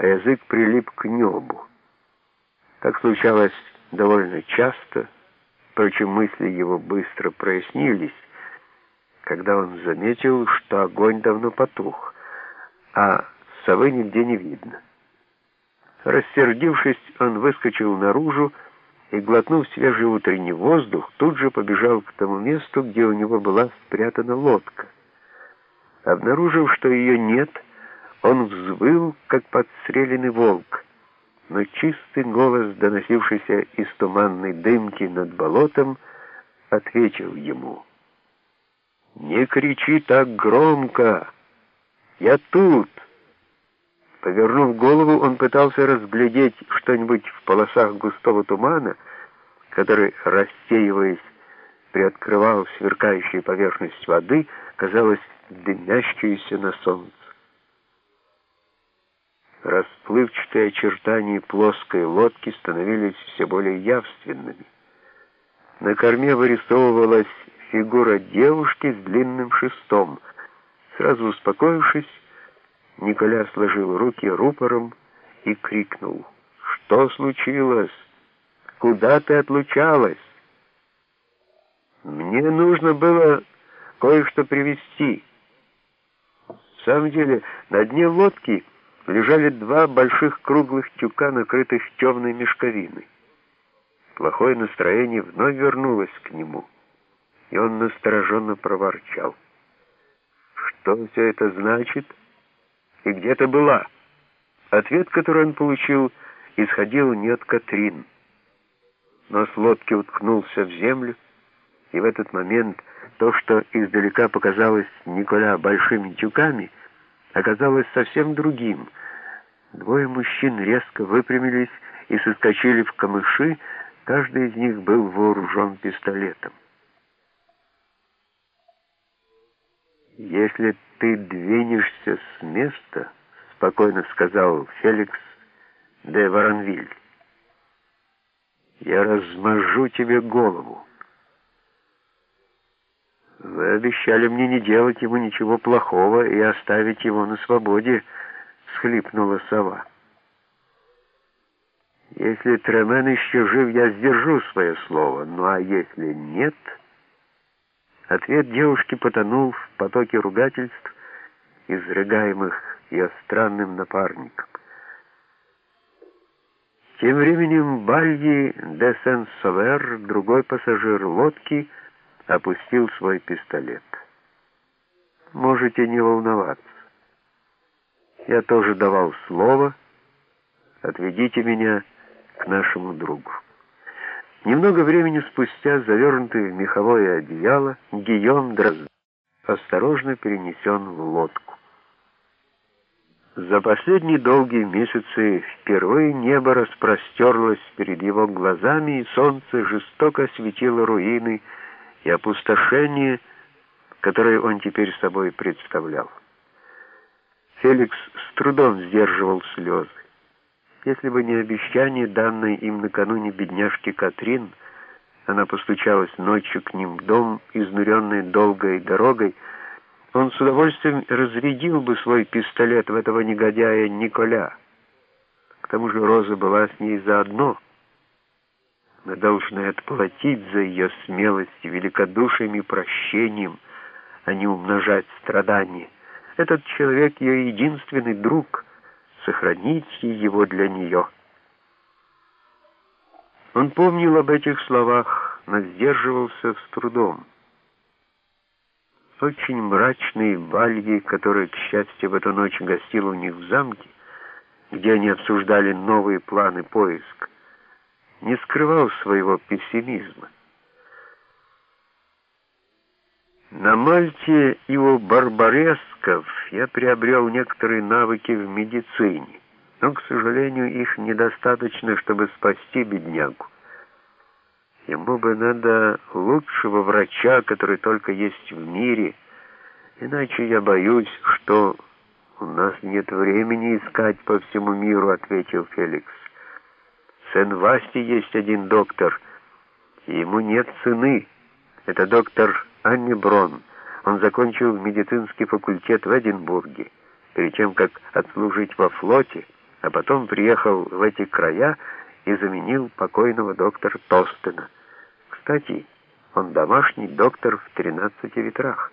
а язык прилип к небу. Так случалось довольно часто, впрочем, мысли его быстро прояснились, когда он заметил, что огонь давно потух, а совы нигде не видно. Рассердившись, он выскочил наружу и, глотнув свежий утренний воздух, тут же побежал к тому месту, где у него была спрятана лодка. Обнаружив, что ее нет, он взвыл, как подстреленный волк, но чистый голос, доносившийся из туманной дымки над болотом, ответил ему. «Не кричи так громко! Я тут!» Повернув голову, он пытался разглядеть что-нибудь в полосах густого тумана, который, рассеиваясь, приоткрывал сверкающую поверхность воды, казалось, дымящуюся на солнце. Расплывчатые очертания плоской лодки становились все более явственными. На корме вырисовывалась фигура девушки с длинным шестом. Сразу успокоившись, Николя сложил руки рупором и крикнул. «Что случилось? Куда ты отлучалась?» «Мне нужно было кое-что привезти». В самом деле, на дне лодки лежали два больших круглых тюка, накрытых темной мешковиной. Плохое настроение вновь вернулось к нему, и он настороженно проворчал. «Что все это значит?» и где ты была?» Ответ, который он получил, исходил не от Катрин. Нос лодки уткнулся в землю, и в этот момент то, что издалека показалось Николя большими тюками, оказалось совсем другим. Двое мужчин резко выпрямились и соскочили в камыши, каждый из них был вооружен пистолетом. «Если ты двинешься с места», — спокойно сказал Феликс де Воронвиль, — «я размажу тебе голову». «Вы обещали мне не делать ему ничего плохого и оставить его на свободе», — схлипнула сова. «Если Тремен еще жив, я сдержу свое слово, ну а если нет...» Ответ девушки потонул в потоке ругательств, изрыгаемых ее странным напарником. Тем временем Бальи де Сен-Совер, другой пассажир лодки, опустил свой пистолет. «Можете не волноваться. Я тоже давал слово. Отведите меня к нашему другу». Немного времени спустя, завернутый в меховое одеяло, Гийом Дрозд осторожно перенесен в лодку. За последние долгие месяцы впервые небо распростерлось перед его глазами, и солнце жестоко осветило руины и опустошение, которое он теперь собой представлял. Феликс с трудом сдерживал слезы. Если бы не обещание, данное им накануне бедняжки Катрин, она постучалась ночью к ним в дом, изнуренной долгой дорогой, он с удовольствием разрядил бы свой пистолет в этого негодяя Николя. К тому же Роза была с ней заодно. Мы должны отплатить за ее смелость великодушием и прощением, а не умножать страдания. Этот человек ее единственный друг — сохраните его для нее. Он помнил об этих словах, но сдерживался с трудом. Очень мрачный Вальги, который, к счастью, в эту ночь гостил у них в замке, где они обсуждали новые планы поиска, не скрывал своего пессимизма. На Мальте и у барбаресков я приобрел некоторые навыки в медицине, но, к сожалению, их недостаточно, чтобы спасти беднягу. Ему бы надо лучшего врача, который только есть в мире, иначе я боюсь, что у нас нет времени искать по всему миру, ответил Феликс. Сен-Васте есть один доктор, ему нет цены. Это доктор Анни Брон. Он закончил медицинский факультет в Эдинбурге. Перед тем, как отслужить во флоте, а потом приехал в эти края и заменил покойного доктора Тостена. Кстати, он домашний доктор в 13 ветрах.